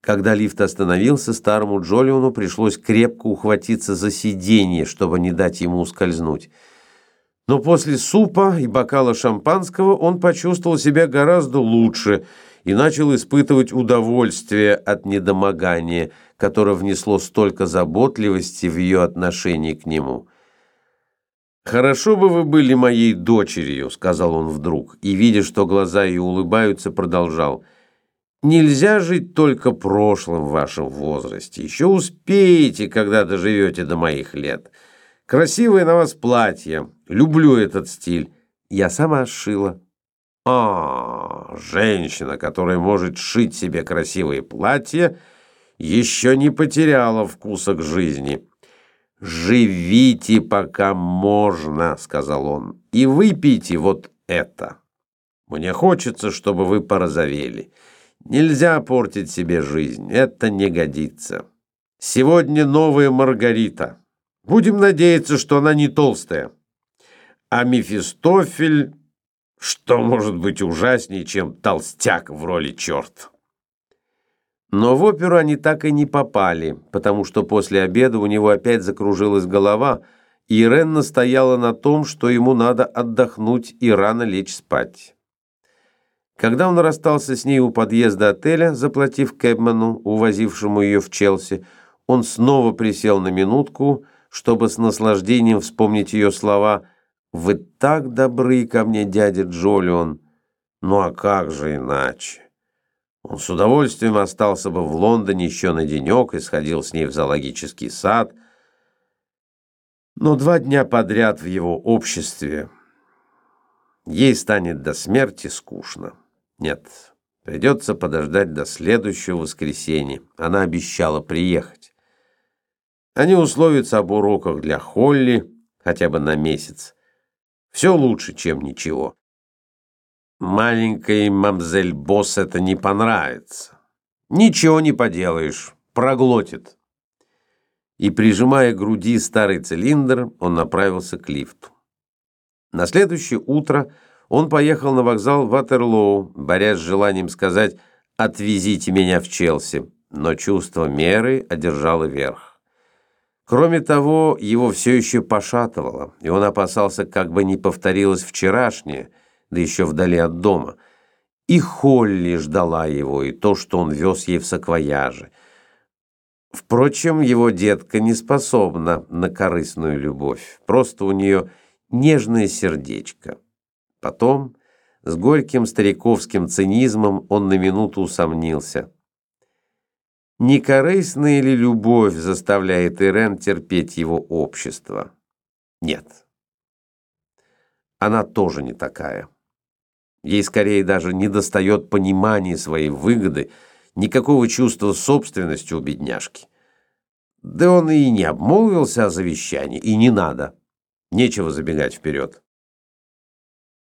Когда лифт остановился, старому Джолиону пришлось крепко ухватиться за сиденье, чтобы не дать ему ускользнуть. Но после супа и бокала шампанского он почувствовал себя гораздо лучше и начал испытывать удовольствие от недомогания, которое внесло столько заботливости в ее отношении к нему. «Хорошо бы вы были моей дочерью», — сказал он вдруг, и, видя, что глаза ее улыбаются, продолжал. «Нельзя жить только прошлым в вашем возрасте. Еще успеете, когда доживете до моих лет. Красивое на вас платье. Люблю этот стиль. Я сама сшила». «А, женщина, которая может шить себе красивые платья, еще не потеряла вкуса к жизни». «Живите, пока можно», — сказал он, — «и выпейте вот это. Мне хочется, чтобы вы порозовели. Нельзя портить себе жизнь, это не годится. Сегодня новая Маргарита. Будем надеяться, что она не толстая. А Мефистофель, что может быть ужаснее, чем толстяк в роли черта?» Но в оперу они так и не попали, потому что после обеда у него опять закружилась голова, и Ирен настояла на том, что ему надо отдохнуть и рано лечь спать. Когда он расстался с ней у подъезда отеля, заплатив Кэбману, увозившему ее в Челси, он снова присел на минутку, чтобы с наслаждением вспомнить ее слова «Вы так добры ко мне, дядя Джолион!» Ну а как же иначе? Он с удовольствием остался бы в Лондоне еще на денек и сходил с ней в зоологический сад. Но два дня подряд в его обществе ей станет до смерти скучно. Нет, придется подождать до следующего воскресенья. Она обещала приехать. Они условятся об уроках для Холли хотя бы на месяц. Все лучше, чем ничего. Маленькой мамзель Босс это не понравится. Ничего не поделаешь, проглотит. И, прижимая к груди старый цилиндр, он направился к лифту. На следующее утро он поехал на вокзал Ватерлоу, борясь с желанием сказать «отвезите меня в Челси», но чувство меры одержало верх. Кроме того, его все еще пошатывало, и он опасался, как бы не повторилось вчерашнее – да еще вдали от дома. И Холли ждала его, и то, что он вез ей в саквояже. Впрочем, его детка не способна на корыстную любовь, просто у нее нежное сердечко. Потом, с горьким стариковским цинизмом, он на минуту усомнился. Не корыстная ли любовь заставляет Ирен терпеть его общество? Нет. Она тоже не такая. Ей скорее даже не достает понимания своей выгоды, никакого чувства собственности у бедняжки. Да он и не обмолвился о завещании, и не надо. Нечего забегать вперед.